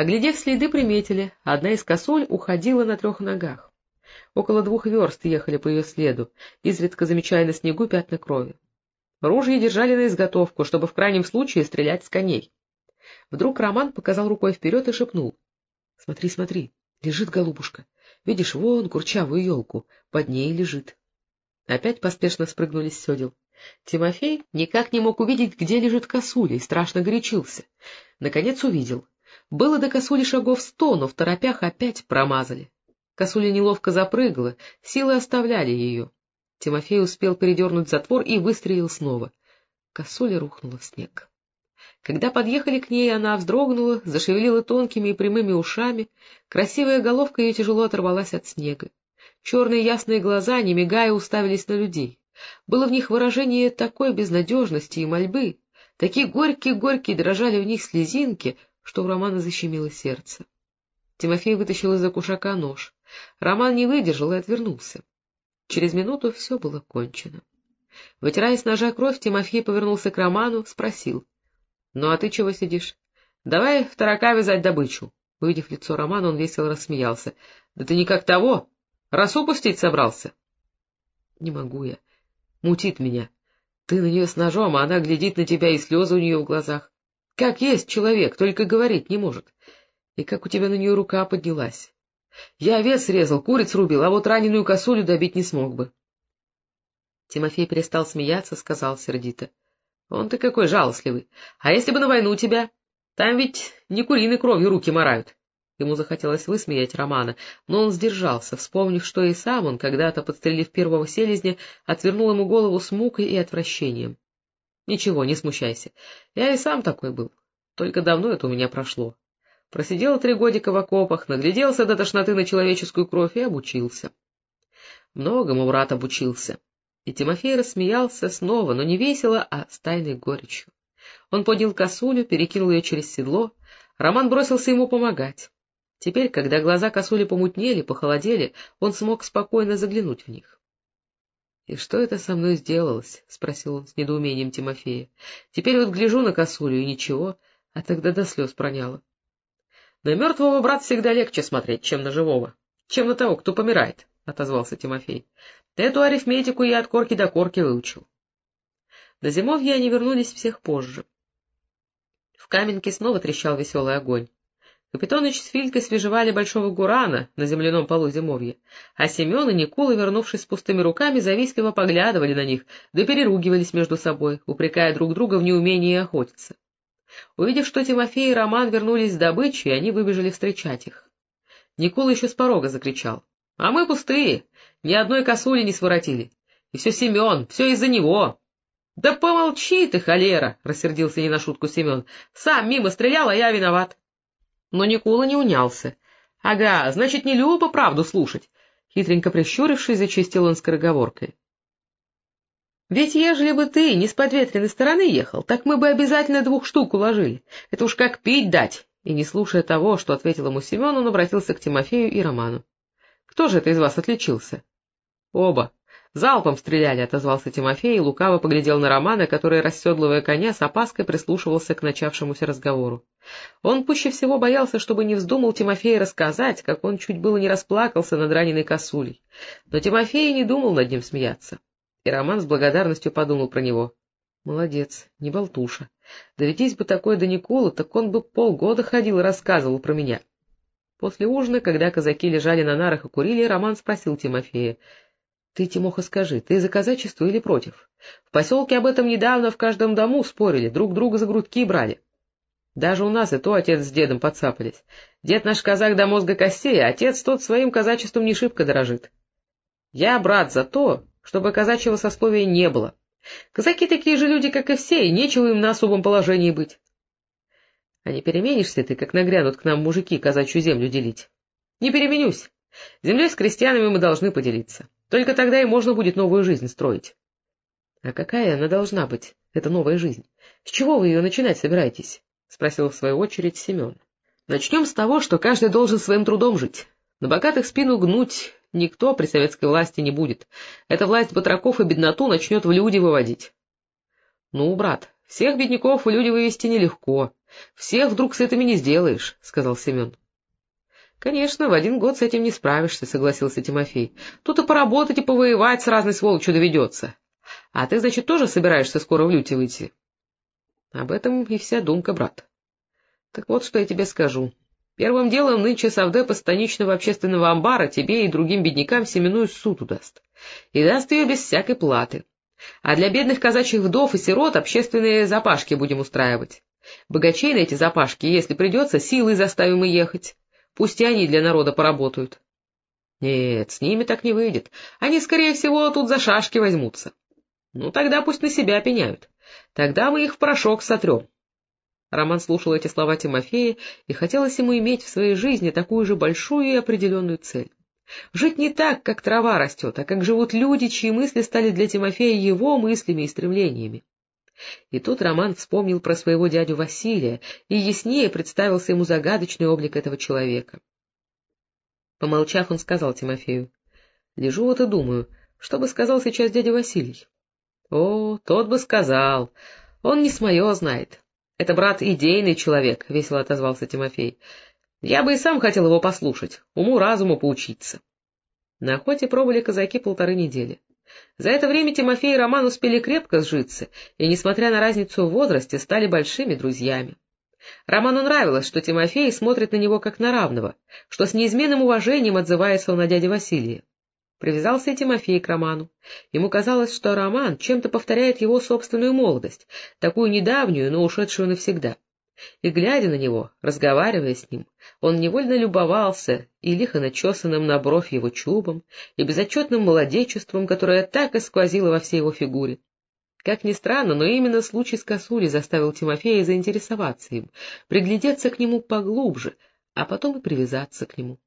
Оглядев следы, приметили, одна из косуль уходила на трех ногах. Около двух верст ехали по ее следу, изредка замечая на снегу пятна крови. Ружья держали на изготовку, чтобы в крайнем случае стрелять с коней. Вдруг Роман показал рукой вперед и шепнул. — Смотри, смотри, лежит голубушка. Видишь, вон курчавую елку, под ней лежит. Опять поспешно спрыгнули с седел. Тимофей никак не мог увидеть, где лежит косуля, и страшно горячился. Наконец увидел. Было до косули шагов сто, но в торопях опять промазали. Косуля неловко запрыгала, силы оставляли ее. Тимофей успел передернуть затвор и выстрелил снова. Косуля рухнула в снег. Когда подъехали к ней, она вздрогнула, зашевелила тонкими и прямыми ушами, красивая головка ее тяжело оторвалась от снега. Черные ясные глаза, не мигая, уставились на людей. Было в них выражение такой безнадежности и мольбы, такие горькие-горькие дрожали в них слезинки, что у Романа защемило сердце. Тимофей вытащил из-за кушака нож. Роман не выдержал и отвернулся. Через минуту все было кончено. Вытирая с ножа кровь, Тимофей повернулся к Роману, спросил. — Ну а ты чего сидишь? Давай в тарака вязать добычу. Увидев лицо Романа, он весело рассмеялся. — Да ты никак того! Росу пустить собрался? — Не могу я. Мутит меня. Ты на нее с ножом, а она глядит на тебя, и слезы у нее в глазах. Как есть человек, только говорить не может. И как у тебя на нее рука поднялась. Я овец резал, куриц рубил, а вот раненую косулю добить не смог бы. Тимофей перестал смеяться, сказал сердито. — Он ты какой жалостливый. А если бы на войну тебя? Там ведь не куриной кровью руки морают. Ему захотелось высмеять Романа, но он сдержался, вспомнив, что и сам он, когда-то подстрелив первого селезня, отвернул ему голову с мукой и отвращением. — Ничего, не смущайся. Я и сам такой был. Только давно это у меня прошло. Просидел три годика в окопах, нагляделся до тошноты на человеческую кровь и обучился. Многому брат обучился. И Тимофей рассмеялся снова, но не весело, а с тайной горечью. Он поднял косулю, перекинул ее через седло. Роман бросился ему помогать. Теперь, когда глаза косули помутнели, похолодели, он смог спокойно заглянуть в них. — И что это со мной сделалось? — спросил он с недоумением Тимофея. — Теперь вот гляжу на косулю, и ничего, а тогда до слез проняло. — На мертвого, брат, всегда легче смотреть, чем на живого, чем на того, кто помирает, — отозвался Тимофей. — Эту арифметику я от корки до корки выучил. До зимовья они вернулись всех позже. В каменке снова трещал веселый огонь. Капитоныч с Филькой свежевали большого гурана на земляном полу зимовья, а Семен и Никула, вернувшись с пустыми руками, завистливо поглядывали на них, да переругивались между собой, упрекая друг друга в неумении охотиться. Увидев, что Тимофей и Роман вернулись с добычей, они выбежали встречать их. Никула еще с порога закричал. — А мы пустые, ни одной косули не своротили. И все Семен, все из-за него. — Да помолчи ты, холера! — рассердился не на шутку Семен. — Сам мимо стрелял, а я виноват. Но Никула не унялся. — Ага, значит, не любо правду слушать. Хитренько прищурившись, зачистил он скороговоркой. Ведь ежели бы ты не с подветренной стороны ехал, так мы бы обязательно двух штук уложили. Это уж как пить дать. И, не слушая того, что ответил ему Семен, он обратился к Тимофею и Роману. — Кто же это из вас отличился? — Оба. Залпом стреляли, — отозвался Тимофей и лукаво поглядел на Романа, который, расседлывая коня, с опаской прислушивался к начавшемуся разговору. Он пуще всего боялся, чтобы не вздумал Тимофей рассказать, как он чуть было не расплакался над раненой косулей. Но Тимофей не думал над ним смеяться и Роман с благодарностью подумал про него. Молодец, не болтуша. Доведись бы такое до Никола, так он бы полгода ходил и рассказывал про меня. После ужина, когда казаки лежали на нарах и курили, Роман спросил Тимофея. — Ты, Тимоха, скажи, ты за казачество или против? В поселке об этом недавно в каждом дому спорили, друг друга за грудки брали. Даже у нас и то отец с дедом подцапались. Дед наш казак до мозга костей, а отец тот своим казачеством не шибко дорожит. Я, брат, за то, чтобы казачьего сословия не было. Казаки такие же люди, как и все, и нечего им на особом положении быть. А не переменишься ты, как нагрянут к нам мужики казачью землю делить? Не переменюсь. Землей с крестьянами мы должны поделиться. Только тогда и можно будет новую жизнь строить. А какая она должна быть, эта новая жизнь? С чего вы ее начинать собираетесь? — спросил в свою очередь Семен. — Начнем с того, что каждый должен своим трудом жить. На богатых спину гнуть никто при советской власти не будет. Эта власть батраков и бедноту начнет в люди выводить. — Ну, брат, Всех бедняков у люди вывести нелегко. Всех вдруг с этими не сделаешь, — сказал Семен. — Конечно, в один год с этим не справишься, — согласился Тимофей. — Тут и поработать, и повоевать с разной сволочью доведется. А ты, значит, тоже собираешься скоро в люте выйти? — Об этом и вся думка, брат. — Так вот, что я тебе скажу. Первым делом нынче совдеп станичного общественного амбара тебе и другим беднякам семенную суду даст. И даст ее без всякой платы. А для бедных казачьих вдов и сирот общественные запашки будем устраивать. Богачей на эти запашки, если придется, силой заставим и ехать. Пусть и они для народа поработают. Нет, с ними так не выйдет. Они, скорее всего, тут за шашки возьмутся. Ну, тогда пусть на себя пеняют. Тогда мы их в порошок сотрем. Роман слушал эти слова Тимофея, и хотелось ему иметь в своей жизни такую же большую и определенную цель. Жить не так, как трава растет, а как живут люди, чьи мысли стали для Тимофея его мыслями и стремлениями. И тут Роман вспомнил про своего дядю Василия, и яснее представился ему загадочный облик этого человека. Помолчав, он сказал Тимофею, — Лежу вот и думаю, что бы сказал сейчас дядя Василий? — О, тот бы сказал. Он не с мое знает. Это, брат, идейный человек, — весело отозвался Тимофей. Я бы и сам хотел его послушать, уму-разуму поучиться. На охоте пробыли казаки полторы недели. За это время Тимофей и Роман успели крепко сжиться, и, несмотря на разницу в возрасте, стали большими друзьями. Роману нравилось, что Тимофей смотрит на него как на равного, что с неизменным уважением отзывается он на дядя Василия. Привязался и Тимофей к Роману. Ему казалось, что Роман чем-то повторяет его собственную молодость, такую недавнюю, но ушедшую навсегда. И, глядя на него, разговаривая с ним, он невольно любовался и лихо начесанным на бровь его чубом, и безотчетным молодечеством, которое так и сквозило во всей его фигуре. Как ни странно, но именно случай с косулей заставил Тимофея заинтересоваться им, приглядеться к нему поглубже, а потом и привязаться к нему.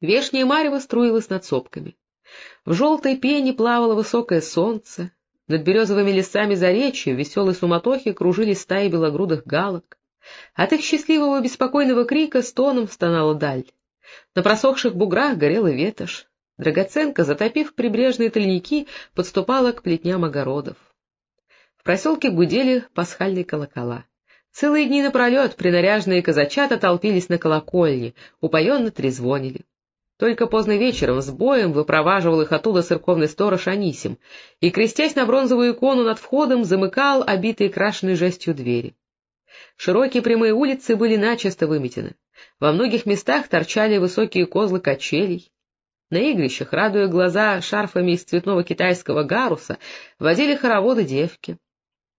Вешняя марево струилась над сопками. В желтой пене плавало высокое солнце, над березовыми лесами заречья в веселой суматохе кружили стаи белогрудых галок. От их счастливого беспокойного крика стоном стонала даль. На просохших буграх горела ветошь. Драгоценка, затопив прибрежные тальники, подступала к плетням огородов. В проселке гудели пасхальные колокола. Целые дни напролет принаряженные казачата толпились на колокольне, упоенно трезвонили. Только поздно вечером с боем выпроваживал их оттуда церковный сторож Анисим и, крестясь на бронзовую икону над входом, замыкал обитые крашеной жестью двери. Широкие прямые улицы были начисто выметены. Во многих местах торчали высокие козлы качелей. На игрищах, радуя глаза шарфами из цветного китайского гаруса, водили хороводы девки.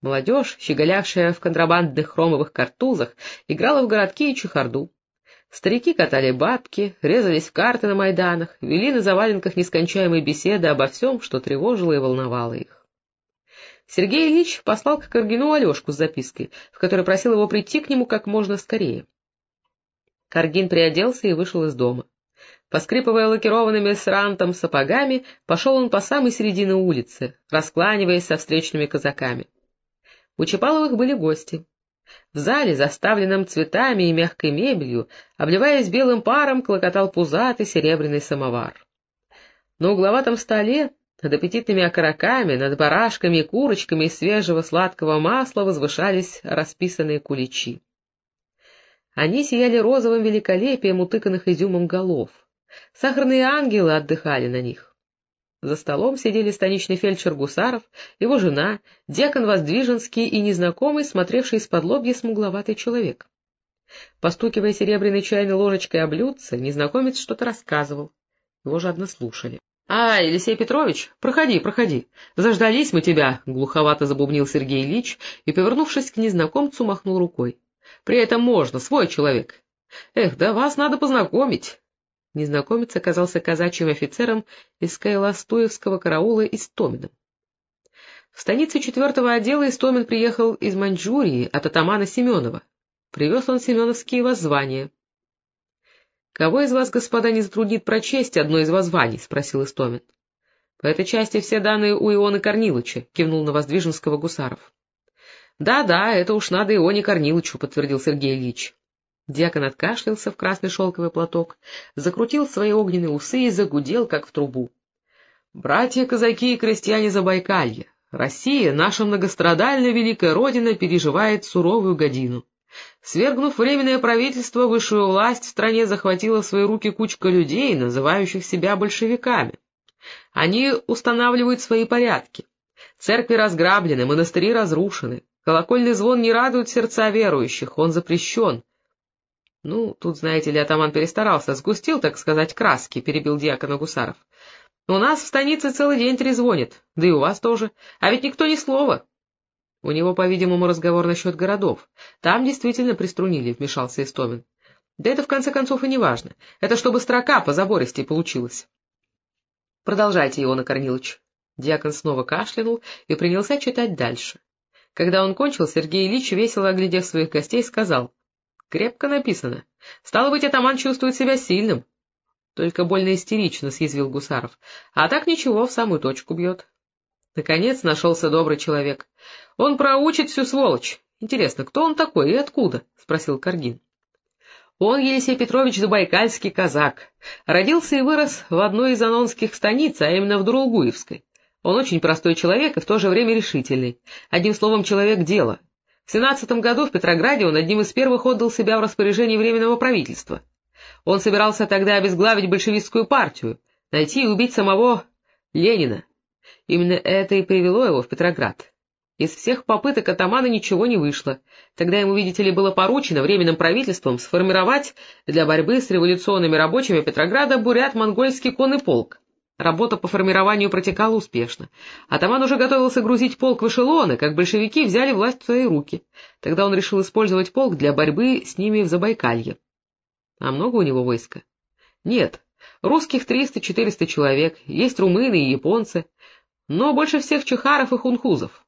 Молодежь, щеголявшая в контрабандных хромовых картузах, играла в городки и чехарду. Старики катали бабки, резались в карты на майданах, вели на заваленках нескончаемые беседы обо всем, что тревожило и волновало их. Сергей Ильич послал к Каргину Алешку с запиской, в которой просил его прийти к нему как можно скорее. Каргин приоделся и вышел из дома. Поскрипывая лакированными с рантом сапогами, пошел он по самой середине улицы, раскланиваясь со встречными казаками. У Чапаловых были гости. В зале, заставленном цветами и мягкой мебелью, обливаясь белым паром, клокотал пузатый серебряный самовар. На угловатом столе, над аппетитными окороками, над барашками и курочками из свежего сладкого масла возвышались расписанные куличи. Они сияли розовым великолепием утыканных изюмом голов. Сахарные ангелы отдыхали на них. За столом сидели станичный фельдшер Гусаров, его жена, дьякон Воздвиженский и незнакомый, смотревший из-под лобья смугловатый человек. Постукивая серебряной чайной ложечкой о блюдце, незнакомец что-то рассказывал. Его жадно слушали. — А, Елисей Петрович, проходи, проходи. Заждались мы тебя, — глуховато забубнил Сергей Ильич и, повернувшись к незнакомцу, махнул рукой. — При этом можно, свой человек. Эх, да вас надо познакомить. Незнакомец оказался казачьим офицером из Кайластуевского караула Истомином. В станице четвертого отдела Истомин приехал из Маньчжурии от атамана Семенова. Привез он семеновские воззвания. — Кого из вас, господа, не затруднит прочесть одно из воззваний? — спросил Истомин. — По этой части все данные у Ионы Корнилыча, — кивнул на Воздвиженского Гусаров. «Да, — Да-да, это уж надо Ионе Корнилычу, — подтвердил Сергей Ильич. Дьякон откашлялся в красный шелковый платок, закрутил свои огненные усы и загудел, как в трубу. — Братья-казаки и крестьяне Забайкалья, Россия, наша многострадальная великая родина, переживает суровую годину. Свергнув временное правительство, высшую власть в стране захватила в свои руки кучка людей, называющих себя большевиками. Они устанавливают свои порядки. Церкви разграблены, монастыри разрушены. Колокольный звон не радует сердца верующих, он запрещен. Ну, тут, знаете ли, атаман перестарался, сгустил, так сказать, краски, перебил диакона Гусаров. У нас в станице целый день трезвонит, да и у вас тоже, а ведь никто ни слова. У него, по-видимому, разговор насчет городов. Там действительно приструнили, — вмешался Истомин. Да это, в конце концов, и не важно. Это чтобы строка по забористей получилась. Продолжайте, Иона Корнилович. Дьякон снова кашлянул и принялся читать дальше. Когда он кончил, Сергей Ильич, весело оглядев своих гостей, сказал. — Крепко написано. Стало быть, атаман чувствует себя сильным. Только больно истерично съязвил Гусаров. А так ничего, в самую точку бьет. Наконец нашелся добрый человек. Он проучит всю сволочь. Интересно, кто он такой и откуда? — спросил Каргин. Он Елисей Петрович Забайкальский казак. Родился и вырос в одной из анонских станиц, а именно в Дурулгуевской. Он очень простой человек и в то же время решительный. Одним словом, человек дела. В семнадцатом году в Петрограде он одним из первых отдал себя в распоряжение Временного правительства. Он собирался тогда обезглавить большевистскую партию, найти и убить самого Ленина. Именно это и привело его в Петроград. Из всех попыток атамана ничего не вышло. Тогда ему, видите ли, было поручено Временным правительством сформировать для борьбы с революционными рабочими Петрограда бурят-монгольский конный полк. Работа по формированию протекала успешно. Атаман уже готовился грузить полк в эшелоны, как большевики взяли власть в свои руки. Тогда он решил использовать полк для борьбы с ними в Забайкалье. А много у него войска? Нет, русских триста-четыреста человек, есть румыны и японцы, но больше всех чехаров и хунхузов.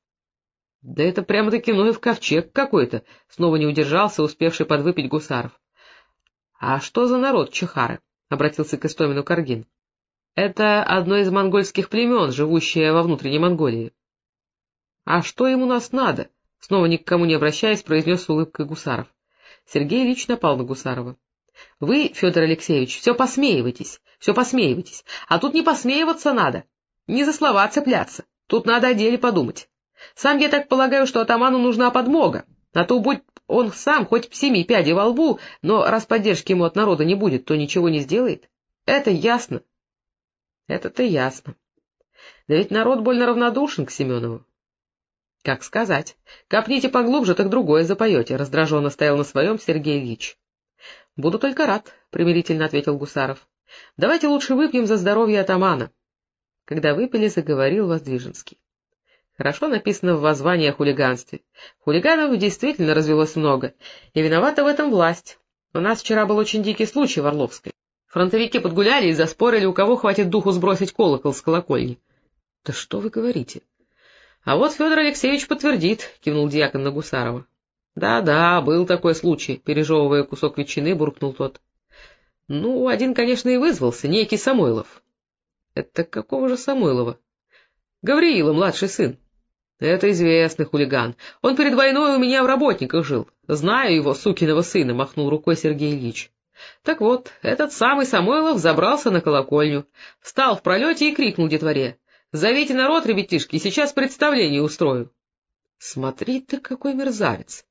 Да это прямо-таки Ноев ковчег какой-то, снова не удержался, успевший подвыпить гусаров. — А что за народ чехары? — обратился к Истомину Каргин. — Это одно из монгольских племен, живущее во внутренней Монголии. — А что им у нас надо? — снова ни к кому не обращаясь, произнес с улыбкой Гусаров. Сергей лично напал на Гусарова. Вы, Федор Алексеевич, все посмеиваетесь, все посмеиваетесь, а тут не посмеиваться надо, не за слова цепляться, тут надо о деле подумать. Сам я так полагаю, что атаману нужна подмога, а то будь он сам хоть в семи пяди во лбу, но раз поддержки ему от народа не будет, то ничего не сделает. Это ясно. Это-то ясно. Да ведь народ больно равнодушен к Семенову. — Как сказать. Копните поглубже, так другое запоете, — раздраженно стоял на своем Сергей Ильич. — Буду только рад, — примирительно ответил Гусаров. — Давайте лучше выпьем за здоровье атамана. Когда выпили, заговорил Воздвиженский. Хорошо написано в воззвании о хулиганстве. Хулиганов действительно развелось много, и виновата в этом власть. У нас вчера был очень дикий случай в Орловской. Фронтовики подгуляли и заспорили, у кого хватит духу сбросить колокол с колокольни. — Да что вы говорите? — А вот Федор Алексеевич подтвердит, — кивнул дьякон на Гусарова. Да, — был такой случай, — пережевывая кусок ветчины, буркнул тот. — Ну, один, конечно, и вызвался, некий Самойлов. — Это какого же Самойлова? — Гавриила, младший сын. — Это известный хулиган. Он перед войной у меня в работниках жил. Знаю его, сукиного сына, — махнул рукой Сергей Ильич. Так вот, этот самый Самойлов забрался на колокольню, встал в пролете и крикнул детворе. — Зовите народ, ребятишки, сейчас представление устрою. — Смотри ты, какой мерзавец!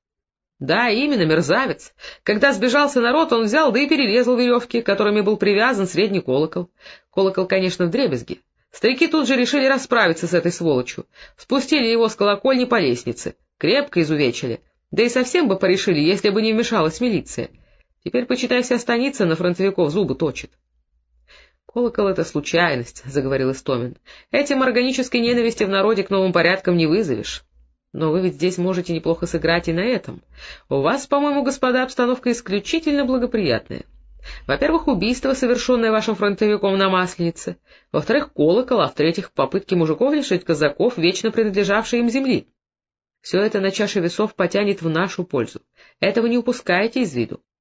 Да, именно, мерзавец. Когда сбежался народ, он взял да и перерезал веревки, которыми был привязан средний колокол. Колокол, конечно, в дребезге. Старики тут же решили расправиться с этой сволочью. Спустили его с колокольни по лестнице, крепко изувечили. Да и совсем бы порешили, если бы не вмешалась милиция. Теперь, почитай, вся станица на фронтовиков зубы точит. — Колокол — это случайность, — заговорил Истомин. — Этим органической ненависти в народе к новым порядкам не вызовешь. Но вы ведь здесь можете неплохо сыграть и на этом. У вас, по-моему, господа, обстановка исключительно благоприятная. Во-первых, убийство, совершенное вашим фронтовиком на Масленице. Во-вторых, колокол, а в-третьих, попытки мужиков лишить казаков, вечно принадлежавшей им земли. Все это на чаше весов потянет в нашу пользу. Этого не упускайте из виду. —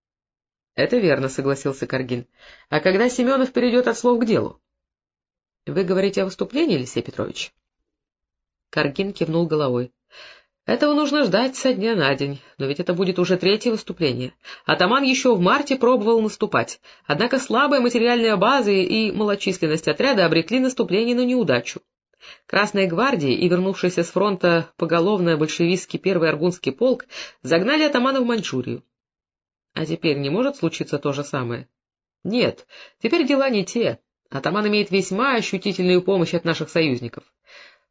Это верно, — согласился Каргин. — А когда Семенов перейдет от слов к делу? — Вы говорите о выступлении, Алексей Петрович? Каргин кивнул головой. Этого нужно ждать со дня на день, но ведь это будет уже третье выступление. Атаман еще в марте пробовал наступать, однако слабая материальная база и малочисленность отряда обрекли наступление на неудачу. Красная гвардия и вернувшийся с фронта поголовно большевистский первый аргунский полк загнали атамана в Маньчжурию. А теперь не может случиться то же самое? Нет, теперь дела не те. Атаман имеет весьма ощутительную помощь от наших союзников.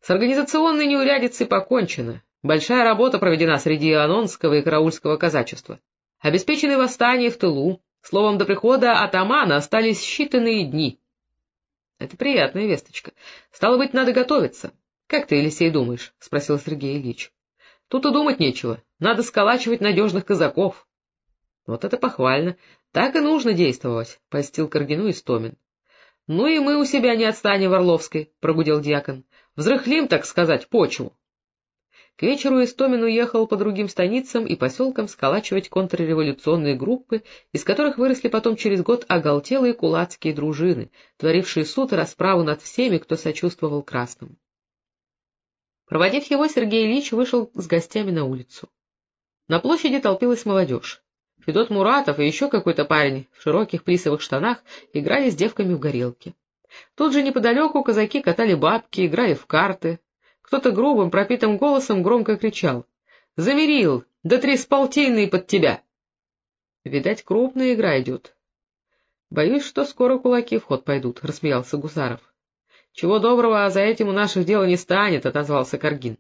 С организационной неурядицей покончено. Большая работа проведена среди анонского и караульского казачества. Обеспечены восстания в тылу. Словом, до прихода атамана остались считанные дни. Это приятная весточка. Стало быть, надо готовиться. Как ты, Елисей, думаешь? — спросил Сергей Ильич. — Тут и думать нечего. Надо сколачивать надежных казаков. — Вот это похвально. Так и нужно действовать, — польстил Каргину Истомин. — Ну и мы у себя не отстанем в Орловской, — прогудел дьякон. — Взрыхлим, так сказать, почву. К вечеру Истомин уехал по другим станицам и поселкам сколачивать контрреволюционные группы, из которых выросли потом через год оголтелые кулацкие дружины, творившие суд и расправу над всеми, кто сочувствовал красным. Проводив его, Сергей Ильич вышел с гостями на улицу. На площади толпилась молодежь. Федот Муратов и еще какой-то парень в широких плисовых штанах играли с девками в горелке. Тут же неподалеку казаки катали бабки, играли в карты, кто-то грубым, пропитым голосом громко кричал. — Замерил! Да три сполтейные под тебя! Видать, крупная игра идет. — Боюсь, что скоро кулаки в ход пойдут, — рассмеялся Гусаров. — Чего доброго, а за этим у наших дела не станет, — отозвался Каргин.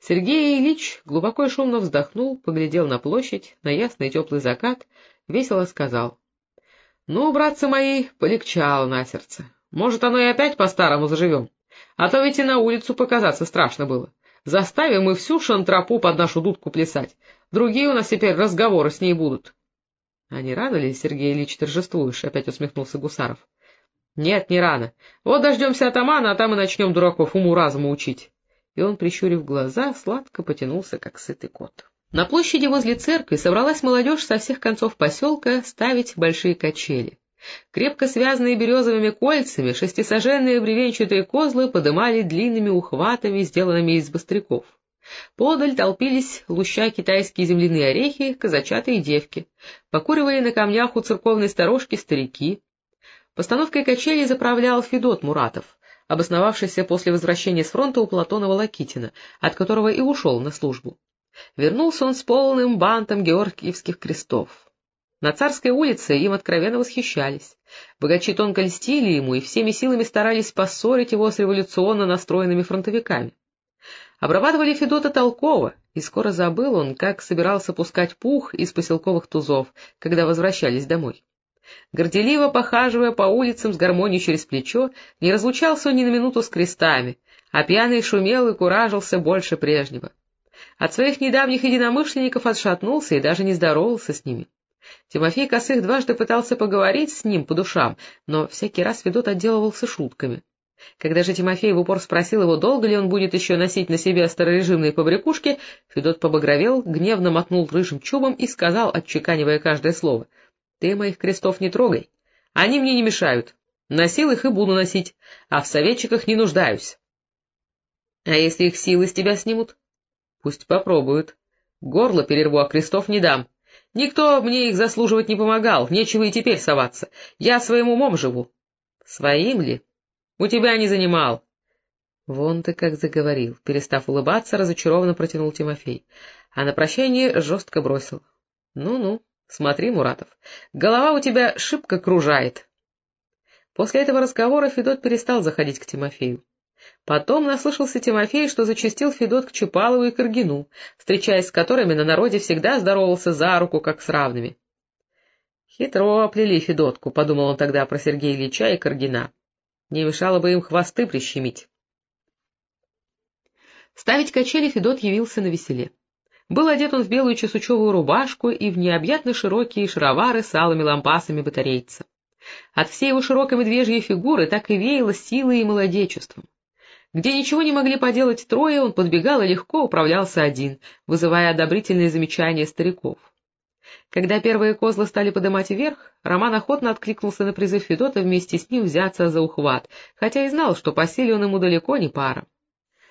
Сергей Ильич глубоко и шумно вздохнул, поглядел на площадь, на ясный теплый закат, весело сказал. — Ну, братцы мои, полегчало на сердце. Может, оно и опять по-старому заживем. А то ведь и на улицу показаться страшно было. Заставим мы всю шантропу под нашу дудку плясать. Другие у нас теперь разговоры с ней будут. — А не рано ли, Сергей Ильич, торжествуешь? — опять усмехнулся Гусаров. — Нет, не рано. Вот дождемся атамана, а там и начнем дураков уму-разуму учить. И он, прищурив глаза, сладко потянулся, как сытый кот. На площади возле церкви собралась молодежь со всех концов поселка ставить большие качели. Крепко связанные березовыми кольцами, шестисоженные бревенчатые козлы подымали длинными ухватами, сделанными из быстряков. Подаль толпились, луща китайские земляные орехи, казачатые девки. Покуривали на камнях у церковной сторожки старики. Постановкой качелей заправлял Федот Муратов, обосновавшийся после возвращения с фронта у Платона Волокитина, от которого и ушел на службу. Вернулся он с полным бантом георгиевских крестов. На Царской улице им откровенно восхищались. Богачи тонко льстили ему и всеми силами старались поссорить его с революционно настроенными фронтовиками. Обрабатывали Федота толково, и скоро забыл он, как собирался пускать пух из поселковых тузов, когда возвращались домой. Горделиво похаживая по улицам с гармонией через плечо, не разлучался он ни на минуту с крестами, а пьяный шумел и куражился больше прежнего. От своих недавних единомышленников отшатнулся и даже не здоровался с ними. Тимофей Косых дважды пытался поговорить с ним по душам, но всякий раз Федот отделывался шутками. Когда же Тимофей в упор спросил его, долго ли он будет еще носить на себе старорежимные побрякушки, Федот побагровел, гневно мотнул рыжим чубом и сказал, отчеканивая каждое слово, — Ты моих крестов не трогай, они мне не мешают, носил их и буду носить, а в советчиках не нуждаюсь. — А если их силы с тебя снимут? — Пусть попробуют. Горло перерву, а крестов не дам. Никто мне их заслуживать не помогал, нечего и теперь соваться. Я своим умом живу. — Своим ли? У тебя не занимал. Вон ты как заговорил. Перестав улыбаться, разочарованно протянул Тимофей. А на прощание жестко бросил. Ну — Ну-ну, смотри, Муратов, голова у тебя шибко кружает. После этого разговора Федот перестал заходить к Тимофею. Потом наслышался Тимофей, что зачастил Федот к Чупалову и Каргину, встречаясь с которыми на народе всегда здоровался за руку, как с равными. Хитро оплели Федотку, — подумал он тогда про Сергея Ильича и Каргина. Не мешало бы им хвосты прищемить. Ставить качели Федот явился на веселе. Был одет он в белую чесучевую рубашку и в необъятно широкие шаровары с алыми лампасами батарейца. От всей его широкой медвежьей фигуры так и веяло силой и молодечеством. Где ничего не могли поделать трое, он подбегал и легко управлялся один, вызывая одобрительные замечания стариков. Когда первые козлы стали подымать вверх, Роман охотно откликнулся на призыв Федота вместе с ним взяться за ухват, хотя и знал, что по силе он ему далеко не пара.